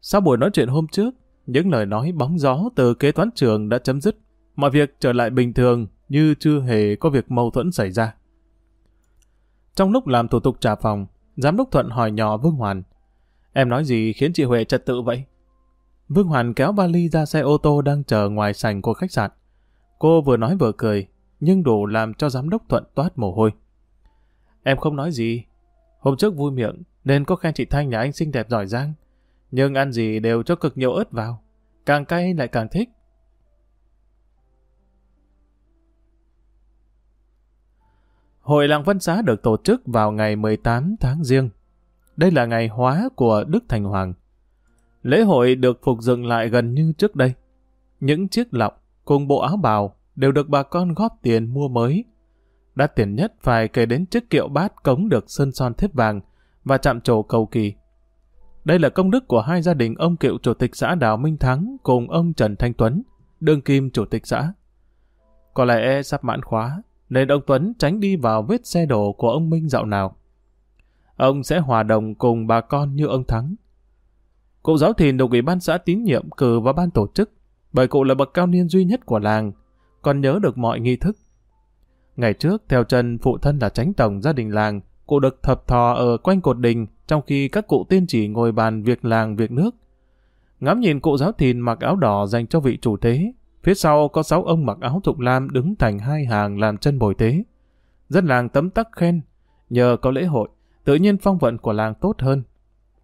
Sau buổi nói chuyện hôm trước, những lời nói bóng gió từ kế toán trường đã chấm dứt, mọi việc trở lại bình thường như chưa hề có việc mâu thuẫn xảy ra. Trong lúc làm thủ tục trả phòng, giám đốc Thuận hỏi nhỏ Vương Hoàn, em nói gì khiến chị Huệ trật tự vậy? Vương Hoàn kéo vali ra xe ô tô đang chờ ngoài sảnh của khách sạn. Cô vừa nói vừa cười, nhưng đủ làm cho giám đốc Thuận toát mồ hôi. Em không nói gì. Hôm trước vui miệng, nên có khen chị Thanh nhà anh xinh đẹp giỏi giang. Nhưng ăn gì đều cho cực nhiều ớt vào. Càng cay lại càng thích. Hội làng Văn Xá được tổ chức vào ngày 18 tháng riêng. Đây là ngày hóa của Đức Thành Hoàng. Lễ hội được phục dựng lại gần như trước đây. Những chiếc lọng cùng bộ áo bào đều được bà con góp tiền mua mới. Đắt tiền nhất phải kể đến chiếc kiệu bát cống được sơn son thép vàng và chạm trổ cầu kỳ. Đây là công đức của hai gia đình ông cựu chủ tịch xã Đào Minh Thắng cùng ông Trần Thanh Tuấn, đương kim chủ tịch xã. Có lẽ sắp mãn khóa, nên ông Tuấn tránh đi vào vết xe đổ của ông Minh dạo nào. Ông sẽ hòa đồng cùng bà con như ông Thắng. Cụ giáo thìn được ủy ban xã tín nhiệm cử vào ban tổ chức, bởi cụ là bậc cao niên duy nhất của làng, còn nhớ được mọi nghi thức. Ngày trước, theo chân phụ thân là tránh tổng gia đình làng, cụ được thập thò ở quanh cột đình, trong khi các cụ tiên chỉ ngồi bàn việc làng việc nước. Ngắm nhìn cụ giáo thìn mặc áo đỏ dành cho vị chủ tế, phía sau có sáu ông mặc áo thục lam đứng thành hai hàng làm chân bồi tế. Dân làng tấm tắc khen, nhờ có lễ hội, tự nhiên phong vận của làng tốt hơn.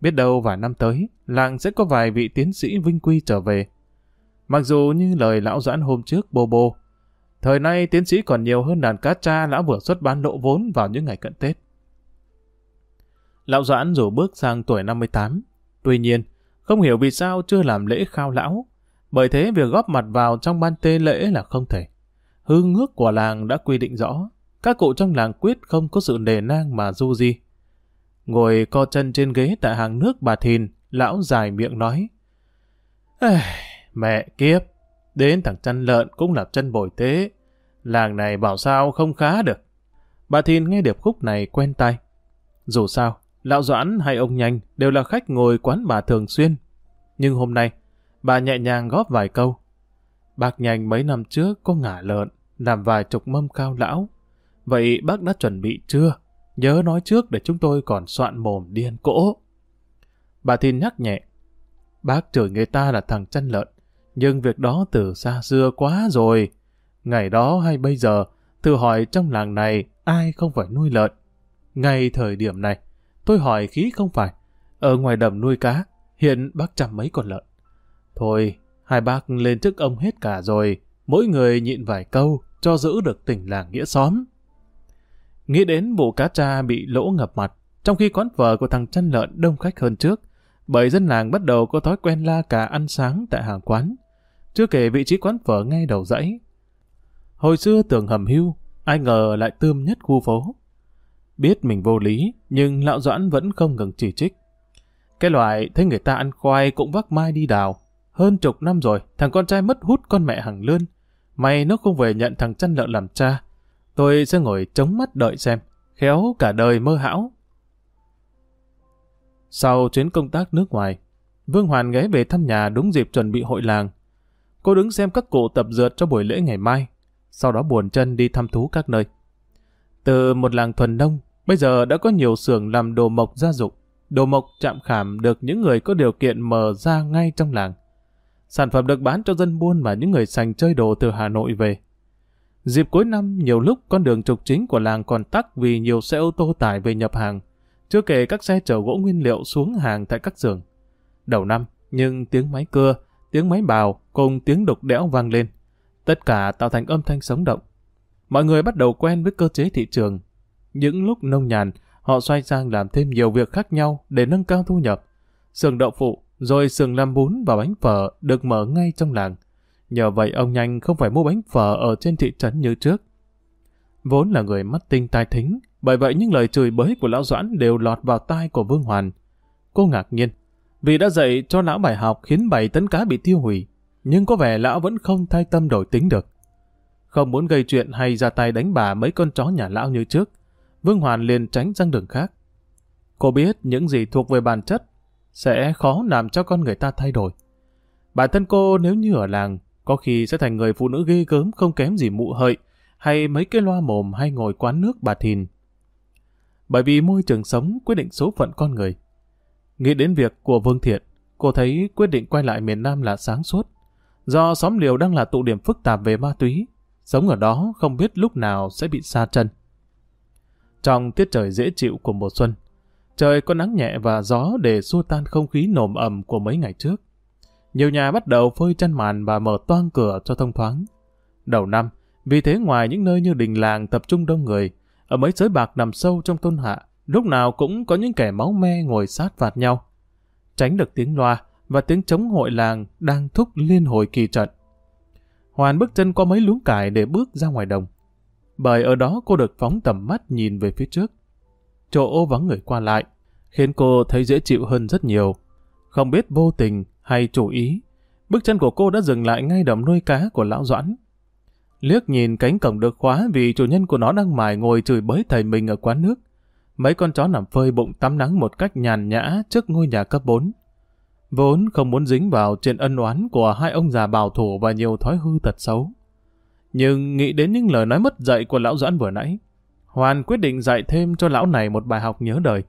Biết đâu vài năm tới, làng sẽ có vài vị tiến sĩ vinh quy trở về. Mặc dù như lời lão giãn hôm trước bô bô, thời nay tiến sĩ còn nhiều hơn đàn cá cha lão vừa xuất bán lộ vốn vào những ngày cận Tết. Lão doãn dù bước sang tuổi 58, tuy nhiên, không hiểu vì sao chưa làm lễ khao lão, bởi thế việc góp mặt vào trong ban tê lễ là không thể. hương ngước của làng đã quy định rõ. Các cụ trong làng quyết không có sự nề nang mà du di. Ngồi co chân trên ghế tại hàng nước bà Thìn, lão dài miệng nói. Mẹ kiếp, đến thằng chăn lợn cũng là chân bồi tế. Làng này bảo sao không khá được. Bà Thìn nghe điệp khúc này quen tai. Dù sao, lão Doãn hay ông Nhanh đều là khách ngồi quán bà thường xuyên. Nhưng hôm nay, bà nhẹ nhàng góp vài câu. Bác Nhanh mấy năm trước có ngả lợn, làm vài chục mâm cao lão. Vậy bác đã chuẩn bị chưa? Nhớ nói trước để chúng tôi còn soạn mồm điên cỗ. Bà Thìn nhắc nhẹ. Bác chửi người ta là thằng chăn lợn, nhưng việc đó từ xa xưa quá rồi. Ngày đó hay bây giờ, thử hỏi trong làng này ai không phải nuôi lợn. Ngay thời điểm này, tôi hỏi khí không phải. Ở ngoài đầm nuôi cá, hiện bác chăm mấy con lợn. Thôi, hai bác lên chức ông hết cả rồi, mỗi người nhịn vài câu, cho giữ được tình làng nghĩa xóm. Nghĩ đến vụ cá tra bị lỗ ngập mặt, trong khi quán phở của thằng chăn lợn đông khách hơn trước, bởi dân làng bắt đầu có thói quen la cà ăn sáng tại hàng quán. Chưa kể vị trí quán phở ngay đầu dãy. Hồi xưa tưởng hầm hưu, ai ngờ lại tươm nhất khu phố. Biết mình vô lý, nhưng lão Doãn vẫn không ngừng chỉ trích. Cái loại thấy người ta ăn khoai cũng vác mai đi đào. Hơn chục năm rồi, thằng con trai mất hút con mẹ hàng lươn. May nó không về nhận thằng chăn lợn làm cha. Tôi sẽ ngồi chống mắt đợi xem, khéo cả đời mơ hão. Sau chuyến công tác nước ngoài, Vương Hoàn ghé về thăm nhà đúng dịp chuẩn bị hội làng. Cô đứng xem các cụ tập dượt cho buổi lễ ngày mai, sau đó buồn chân đi thăm thú các nơi. Từ một làng thuần nông, bây giờ đã có nhiều xưởng làm đồ mộc gia dụng. Đồ mộc chạm khảm được những người có điều kiện mở ra ngay trong làng. Sản phẩm được bán cho dân buôn mà những người sành chơi đồ từ Hà Nội về. Dịp cuối năm, nhiều lúc con đường trục chính của làng còn tắc vì nhiều xe ô tô tải về nhập hàng, chưa kể các xe chở gỗ nguyên liệu xuống hàng tại các xưởng. Đầu năm, nhưng tiếng máy cưa, tiếng máy bào cùng tiếng đục đẽo vang lên. Tất cả tạo thành âm thanh sống động. Mọi người bắt đầu quen với cơ chế thị trường. Những lúc nông nhàn, họ xoay sang làm thêm nhiều việc khác nhau để nâng cao thu nhập. Xưởng đậu phụ, rồi xưởng làm bún và bánh phở được mở ngay trong làng. Nhờ vậy ông nhanh không phải mua bánh phở ở trên thị trấn như trước. Vốn là người mắt tinh tai thính, bởi vậy những lời chửi bới của lão Doãn đều lọt vào tai của Vương Hoàn. Cô ngạc nhiên, vì đã dạy cho lão bài học khiến bảy tấn cá bị tiêu hủy, nhưng có vẻ lão vẫn không thay tâm đổi tính được. Không muốn gây chuyện hay ra tay đánh bà mấy con chó nhà lão như trước, Vương Hoàn liền tránh sang đường khác. Cô biết những gì thuộc về bản chất sẽ khó làm cho con người ta thay đổi. Bản thân cô nếu như ở làng, có khi sẽ thành người phụ nữ ghê gớm không kém gì mụ hợi, hay mấy cái loa mồm hay ngồi quán nước bà thìn. Bởi vì môi trường sống quyết định số phận con người. Nghĩ đến việc của Vương Thiện, cô thấy quyết định quay lại miền Nam là sáng suốt. Do xóm liều đang là tụ điểm phức tạp về ma túy, sống ở đó không biết lúc nào sẽ bị xa chân. Trong tiết trời dễ chịu của mùa xuân, trời có nắng nhẹ và gió để xua tan không khí nồm ẩm của mấy ngày trước. Nhiều nhà bắt đầu phơi chăn màn và mở toang cửa cho thông thoáng. Đầu năm, vì thế ngoài những nơi như đình làng tập trung đông người, ở mấy sới bạc nằm sâu trong thôn hạ, lúc nào cũng có những kẻ máu me ngồi sát phạt nhau. Tránh được tiếng loa và tiếng chống hội làng đang thúc liên hồi kỳ trận. Hoàn bước chân qua mấy luống cải để bước ra ngoài đồng. Bởi ở đó cô được phóng tầm mắt nhìn về phía trước. Chỗ ô vắng người qua lại, khiến cô thấy dễ chịu hơn rất nhiều. Không biết vô tình hay chủ ý, bước chân của cô đã dừng lại ngay đầm nuôi cá của lão Doãn. Liếc nhìn cánh cổng được khóa vì chủ nhân của nó đang mải ngồi chửi bới thầy mình ở quán nước. Mấy con chó nằm phơi bụng tắm nắng một cách nhàn nhã trước ngôi nhà cấp 4. Vốn không muốn dính vào trên ân oán của hai ông già bảo thủ và nhiều thói hư tật xấu. Nhưng nghĩ đến những lời nói mất dạy của lão Doãn vừa nãy, Hoàn quyết định dạy thêm cho lão này một bài học nhớ đời.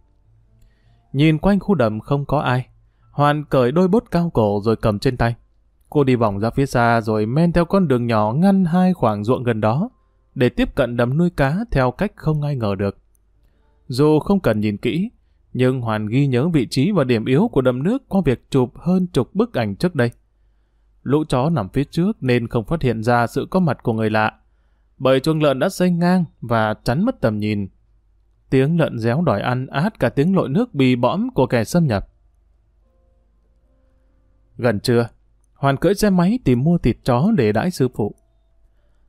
Nhìn quanh khu đầm không có ai, Hoàn cởi đôi bốt cao cổ rồi cầm trên tay. Cô đi vòng ra phía xa rồi men theo con đường nhỏ ngăn hai khoảng ruộng gần đó, để tiếp cận đầm nuôi cá theo cách không ai ngờ được. Dù không cần nhìn kỹ, nhưng Hoàn ghi nhớ vị trí và điểm yếu của đầm nước qua việc chụp hơn chục bức ảnh trước đây. Lũ chó nằm phía trước nên không phát hiện ra sự có mặt của người lạ, bởi chuồng lợn đã xây ngang và chắn mất tầm nhìn. Tiếng lợn réo đòi ăn át cả tiếng lội nước bì bõm của kẻ xâm nhập. Gần trưa, Hoàn cưỡi xe máy tìm mua thịt chó để đãi sư phụ.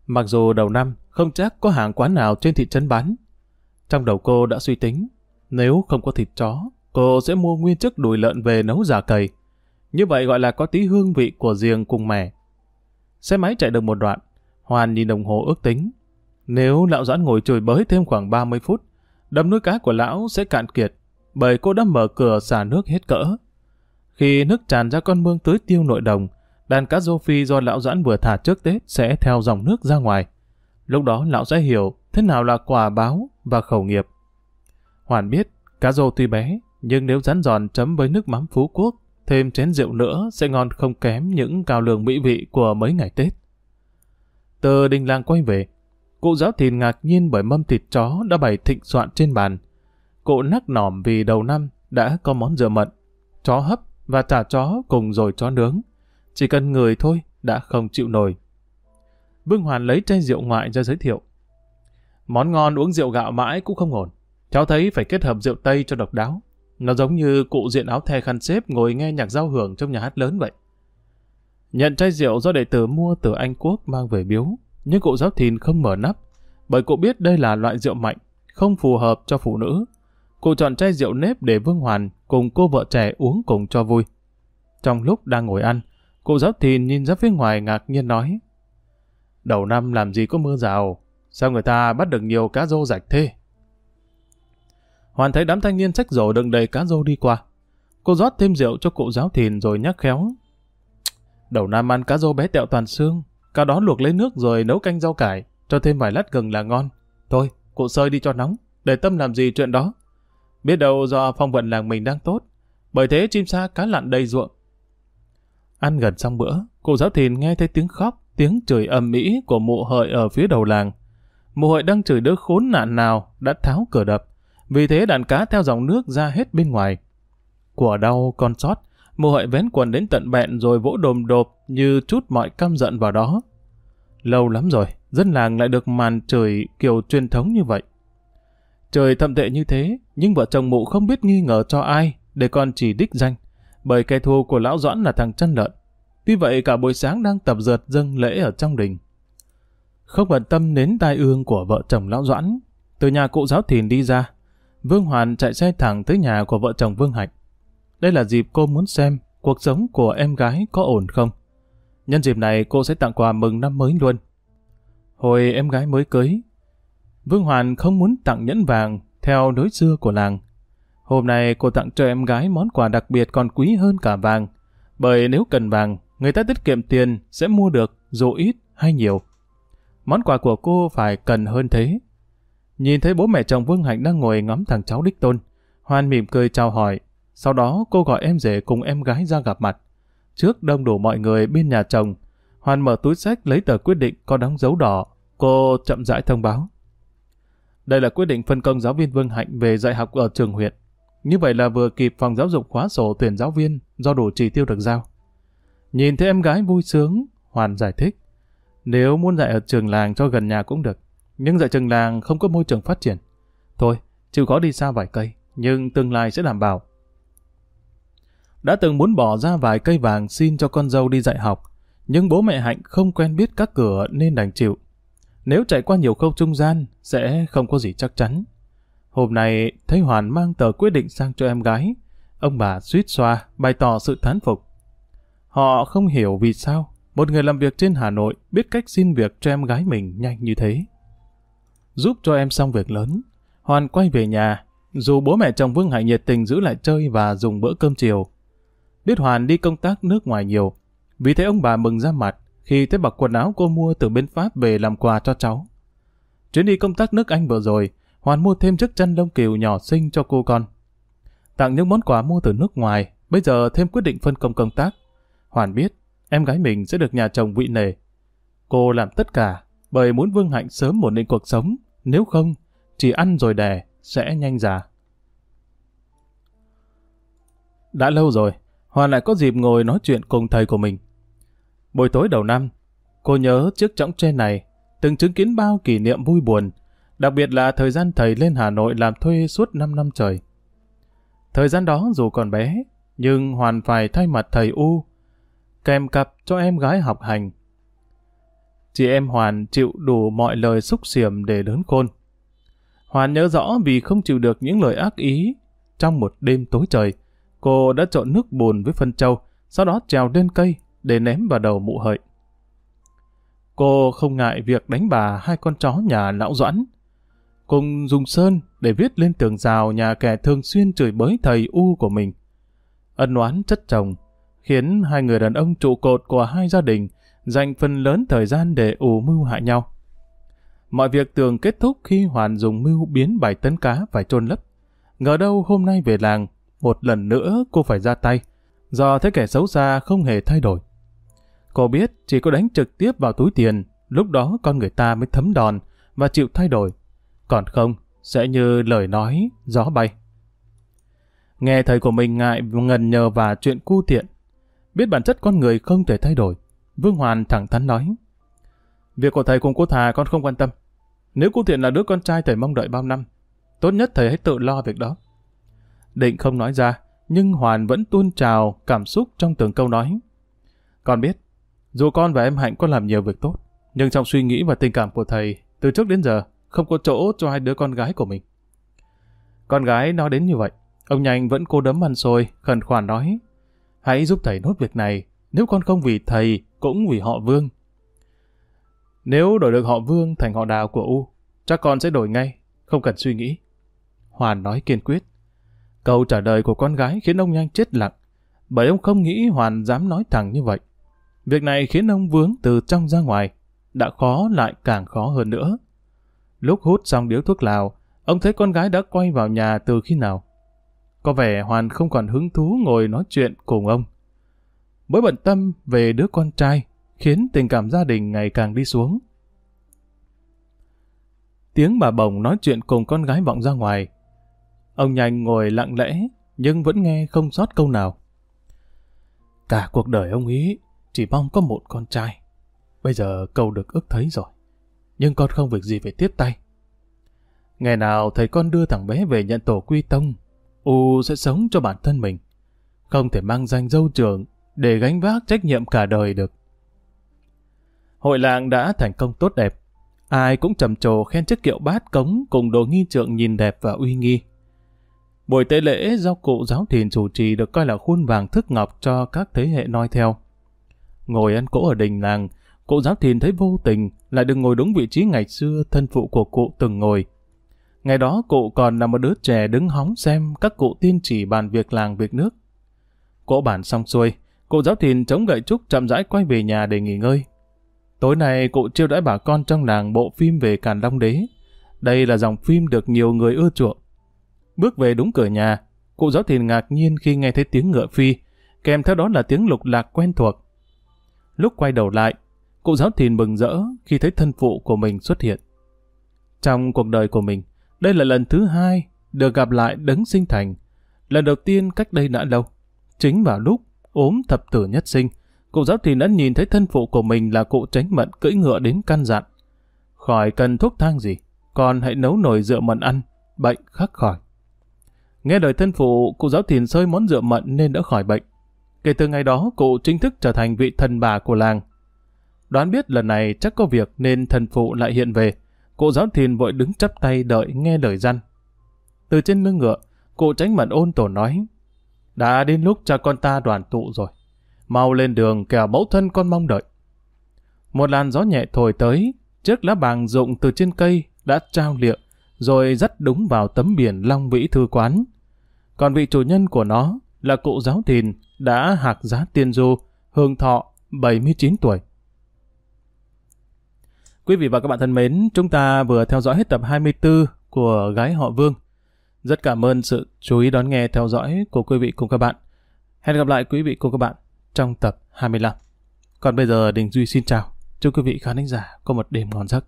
Mặc dù đầu năm không chắc có hàng quán nào trên thị trấn bán. Trong đầu cô đã suy tính, nếu không có thịt chó, cô sẽ mua nguyên chất đùi lợn về nấu giả cầy. Như vậy gọi là có tí hương vị của riêng cùng mẻ. Xe máy chạy được một đoạn, Hoàn nhìn đồng hồ ước tính. Nếu lão giãn ngồi chửi bới thêm khoảng 30 phút, đầm nuôi cá của lão sẽ cạn kiệt, bởi cô đã mở cửa xả nước hết cỡ. Khi nước tràn ra con mương tưới tiêu nội đồng, đàn cá rô phi do lão doãn vừa thả trước Tết sẽ theo dòng nước ra ngoài. Lúc đó lão sẽ hiểu thế nào là quả báo và khẩu nghiệp. Hoàn biết, cá rô tuy bé, nhưng nếu rắn giòn chấm với nước mắm Phú Quốc, thêm chén rượu nữa sẽ ngon không kém những cao lường mỹ vị của mấy ngày Tết. Từ đình làng quay về, cụ giáo thìn ngạc nhiên bởi mâm thịt chó đã bày thịnh soạn trên bàn. Cụ nắc nỏm vì đầu năm đã có món rượu mận, chó hấp và chả chó cùng rồi chó nướng. Chỉ cần người thôi đã không chịu nổi. Vương Hoàn lấy chai rượu ngoại ra giới thiệu. Món ngon uống rượu gạo mãi cũng không ổn. Cháu thấy phải kết hợp rượu Tây cho độc đáo. Nó giống như cụ diện áo the khăn xếp ngồi nghe nhạc giao hưởng trong nhà hát lớn vậy. Nhận chai rượu do đệ tử mua từ Anh Quốc mang về biếu, nhưng cụ giáo thìn không mở nắp, bởi cụ biết đây là loại rượu mạnh, không phù hợp cho phụ nữ. Cụ chọn chai rượu nếp để Vương Hoàn cùng cô vợ trẻ uống cùng cho vui. Trong lúc đang ngồi ăn, cụ giáo thìn nhìn ra phía ngoài ngạc nhiên nói Đầu năm làm gì có mưa rào, sao người ta bắt được nhiều cá rô rạch thế? Hoàn thấy đám thanh niên sách rổ đựng đầy cá rô đi qua. Cô rót thêm rượu cho cụ giáo thìn rồi nhắc khéo. Đầu năm ăn cá rô bé tẹo toàn xương, cá đó luộc lấy nước rồi nấu canh rau cải, cho thêm vài lát gừng là ngon. Thôi, cụ sơi đi cho nóng, để tâm làm gì chuyện đó. Biết đâu do phong vận làng mình đang tốt, bởi thế chim sa cá lặn đầy ruộng. Ăn gần xong bữa, cụ giáo thìn nghe thấy tiếng khóc, tiếng chửi ầm ĩ của mụ hợi ở phía đầu làng. Mụ hợi đang chửi đứa khốn nạn nào đã tháo cửa đập, vì thế đàn cá theo dòng nước ra hết bên ngoài. Của đau con sót, mụ hợi vén quần đến tận bẹn rồi vỗ đồm đột như chút mọi căm giận vào đó. Lâu lắm rồi, dân làng lại được màn trời kiểu truyền thống như vậy. Trời thậm tệ như thế, nhưng vợ chồng mụ không biết nghi ngờ cho ai để con chỉ đích danh, bởi kẻ thù của lão Doãn là thằng chân lợn. Tuy vậy cả buổi sáng đang tập dượt dâng lễ ở trong đình. Không bận tâm đến tai ương của vợ chồng lão Doãn, từ nhà cụ giáo thìn đi ra, Vương Hoàn chạy xe thẳng tới nhà của vợ chồng Vương Hạnh. Đây là dịp cô muốn xem cuộc sống của em gái có ổn không. Nhân dịp này cô sẽ tặng quà mừng năm mới luôn. Hồi em gái mới cưới, Vương Hoàn không muốn tặng nhẫn vàng theo đối xưa của làng. Hôm nay cô tặng cho em gái món quà đặc biệt còn quý hơn cả vàng. Bởi nếu cần vàng, người ta tiết kiệm tiền sẽ mua được dù ít hay nhiều. Món quà của cô phải cần hơn thế. Nhìn thấy bố mẹ chồng Vương Hạnh đang ngồi ngắm thằng cháu đích tôn, Hoan mỉm cười chào hỏi. Sau đó cô gọi em rể cùng em gái ra gặp mặt. Trước đông đủ mọi người bên nhà chồng, Hoan mở túi sách lấy tờ quyết định có đóng dấu đỏ. Cô chậm rãi thông báo. Đây là quyết định phân công giáo viên Vương Hạnh về dạy học ở trường huyện. Như vậy là vừa kịp phòng giáo dục khóa sổ tuyển giáo viên do đủ chỉ tiêu được giao. Nhìn thấy em gái vui sướng, Hoàn giải thích. Nếu muốn dạy ở trường làng cho gần nhà cũng được. Nhưng dạy trường làng không có môi trường phát triển. Thôi, chịu khó đi xa vài cây, nhưng tương lai sẽ đảm bảo. Đã từng muốn bỏ ra vài cây vàng xin cho con dâu đi dạy học, nhưng bố mẹ Hạnh không quen biết các cửa nên đành chịu. Nếu chạy qua nhiều khâu trung gian, sẽ không có gì chắc chắn. Hôm nay, thấy Hoàn mang tờ quyết định sang cho em gái. Ông bà suýt xoa, bày tỏ sự thán phục. Họ không hiểu vì sao một người làm việc trên Hà Nội biết cách xin việc cho em gái mình nhanh như thế. Giúp cho em xong việc lớn, Hoàn quay về nhà, dù bố mẹ chồng Vương Hải nhiệt tình giữ lại chơi và dùng bữa cơm chiều. Biết Hoàn đi công tác nước ngoài nhiều, vì thế ông bà mừng ra mặt khi thấy bọc quần áo cô mua từ bên Pháp về làm quà cho cháu. Chuyến đi công tác nước Anh vừa rồi, Hoàn mua thêm chiếc chăn lông cừu nhỏ xinh cho cô con. Tặng những món quà mua từ nước ngoài, bây giờ thêm quyết định phân công công tác. Hoàn biết, em gái mình sẽ được nhà chồng vị nề. Cô làm tất cả bởi muốn Vương Hạnh sớm ổn định cuộc sống, nếu không, chỉ ăn rồi đẻ, sẽ nhanh già. Đã lâu rồi, Hoàn lại có dịp ngồi nói chuyện cùng thầy của mình. Buổi tối đầu năm, cô nhớ chiếc chõng tre này, từng chứng kiến bao kỷ niệm vui buồn, đặc biệt là thời gian thầy lên Hà Nội làm thuê suốt 5 năm trời. Thời gian đó dù còn bé, nhưng Hoàn phải thay mặt thầy U, kèm cặp cho em gái học hành. chị em Hoàn chịu đủ mọi lời xúc xiểm để lớn khôn. Hoàn nhớ rõ vì không chịu được những lời ác ý. Trong một đêm tối trời, cô đã trộn nước bùn với phân trâu, sau đó trèo lên cây để ném vào đầu mụ hợi. Cô không ngại việc đánh bà hai con chó nhà lão doãn. Cùng dùng sơn để viết lên tường rào nhà kẻ thường xuyên chửi bới thầy U của mình. Ân oán chất chồng, khiến hai người đàn ông trụ cột của hai gia đình dành phần lớn thời gian để ủ mưu hại nhau. Mọi việc tưởng kết thúc khi Hoàn dùng mưu biến bảy tấn cá phải chôn lấp. Ngờ đâu hôm nay về làng, một lần nữa cô phải ra tay, do thấy kẻ xấu xa không hề thay đổi. Cô biết chỉ có đánh trực tiếp vào túi tiền, lúc đó con người ta mới thấm đòn và chịu thay đổi. Còn không, sẽ như lời nói, gió bay. Nghe thầy của mình ngại ngần nhờ và chuyện cu tiện. Biết bản chất con người không thể thay đổi. Vương Hoàn thẳng thắn nói. Việc của thầy cùng cô Thà con không quan tâm. Nếu cô Thiện là đứa con trai thầy mong đợi bao năm, tốt nhất thầy hãy tự lo việc đó. Định không nói ra, nhưng Hoàn vẫn tuôn trào cảm xúc trong từng câu nói. Con biết, dù con và em Hạnh có làm nhiều việc tốt, nhưng trong suy nghĩ và tình cảm của thầy, từ trước đến giờ, không có chỗ cho hai đứa con gái của mình. Con gái nói đến như vậy, ông nhanh vẫn cô đấm ăn xôi, khẩn khoản nói, hãy giúp thầy nốt việc này, nếu con không vì thầy, cũng vì họ Vương. Nếu đổi được họ Vương thành họ Đào của U, chắc con sẽ đổi ngay, không cần suy nghĩ. Hoàn nói kiên quyết. Câu trả lời của con gái khiến ông nhanh chết lặng, bởi ông không nghĩ Hoàn dám nói thẳng như vậy. Việc này khiến ông vướng từ trong ra ngoài, đã khó lại càng khó hơn nữa. Lúc hút xong điếu thuốc lào, ông thấy con gái đã quay vào nhà từ khi nào. Có vẻ Hoàn không còn hứng thú ngồi nói chuyện cùng ông. Bởi bận tâm về đứa con trai, khiến tình cảm gia đình ngày càng đi xuống. Tiếng bà bồng nói chuyện cùng con gái vọng ra ngoài. Ông nhanh ngồi lặng lẽ, nhưng vẫn nghe không sót câu nào. Cả cuộc đời ông ý chỉ mong có một con trai. Bây giờ cầu được ước thấy rồi. Nhưng con không việc gì phải tiếp tay. Ngày nào thầy con đưa thằng bé về nhận tổ quy tông, U sẽ sống cho bản thân mình. Không thể mang danh dâu trưởng để gánh vác trách nhiệm cả đời được. Hội làng đã thành công tốt đẹp. Ai cũng trầm trồ khen chiếc kiệu bát cống cùng đồ nghi trượng nhìn đẹp và uy nghi. Buổi tế lễ do cụ giáo thìn chủ trì được coi là khuôn vàng thức ngọc cho các thế hệ noi theo. Ngồi ăn cỗ ở đình làng, cụ giáo thìn thấy vô tình lại được ngồi đúng vị trí ngày xưa thân phụ của cụ từng ngồi. Ngày đó cụ còn là một đứa trẻ đứng hóng xem các cụ tiên chỉ bàn việc làng việc nước. Cỗ bản xong xuôi, cụ giáo thìn chống gậy trúc chậm rãi quay về nhà để nghỉ ngơi. Tối nay cụ chiêu đãi bà con trong làng bộ phim về Càn Long Đế. Đây là dòng phim được nhiều người ưa chuộng. Bước về đúng cửa nhà, cụ giáo thìn ngạc nhiên khi nghe thấy tiếng ngựa phi, kèm theo đó là tiếng lục lạc quen thuộc. Lúc quay đầu lại, cụ giáo thìn mừng rỡ khi thấy thân phụ của mình xuất hiện. Trong cuộc đời của mình, đây là lần thứ hai được gặp lại đấng sinh thành. Lần đầu tiên cách đây đã lâu, chính vào lúc ốm thập tử nhất sinh, Cụ giáo thìn đã nhìn thấy thân phụ của mình là cụ tránh mận cưỡi ngựa đến căn dặn. Khỏi cần thuốc thang gì, còn hãy nấu nồi rượu mận ăn, bệnh khắc khỏi. Nghe lời thân phụ, cụ giáo thìn sơi món rượu mận nên đã khỏi bệnh. Kể từ ngày đó, cụ chính thức trở thành vị thần bà của làng. Đoán biết lần này chắc có việc nên thần phụ lại hiện về. Cụ giáo thìn vội đứng chắp tay đợi nghe lời răn. Từ trên lưng ngựa, cụ tránh mận ôn tổ nói, đã đến lúc cha con ta đoàn tụ rồi mau lên đường kẻo mẫu thân con mong đợi. Một làn gió nhẹ thổi tới, chiếc lá bàng rụng từ trên cây đã trao liệng, rồi dắt đúng vào tấm biển Long Vĩ Thư Quán. Còn vị chủ nhân của nó là cụ giáo thìn đã hạc giá tiên du, hương thọ 79 tuổi. Quý vị và các bạn thân mến, chúng ta vừa theo dõi hết tập 24 của Gái Họ Vương. Rất cảm ơn sự chú ý đón nghe theo dõi của quý vị cùng các bạn. Hẹn gặp lại quý vị cùng các bạn trong tập 25. Còn bây giờ Đình Duy xin chào. Chúc quý vị khán giả có một đêm ngon giấc.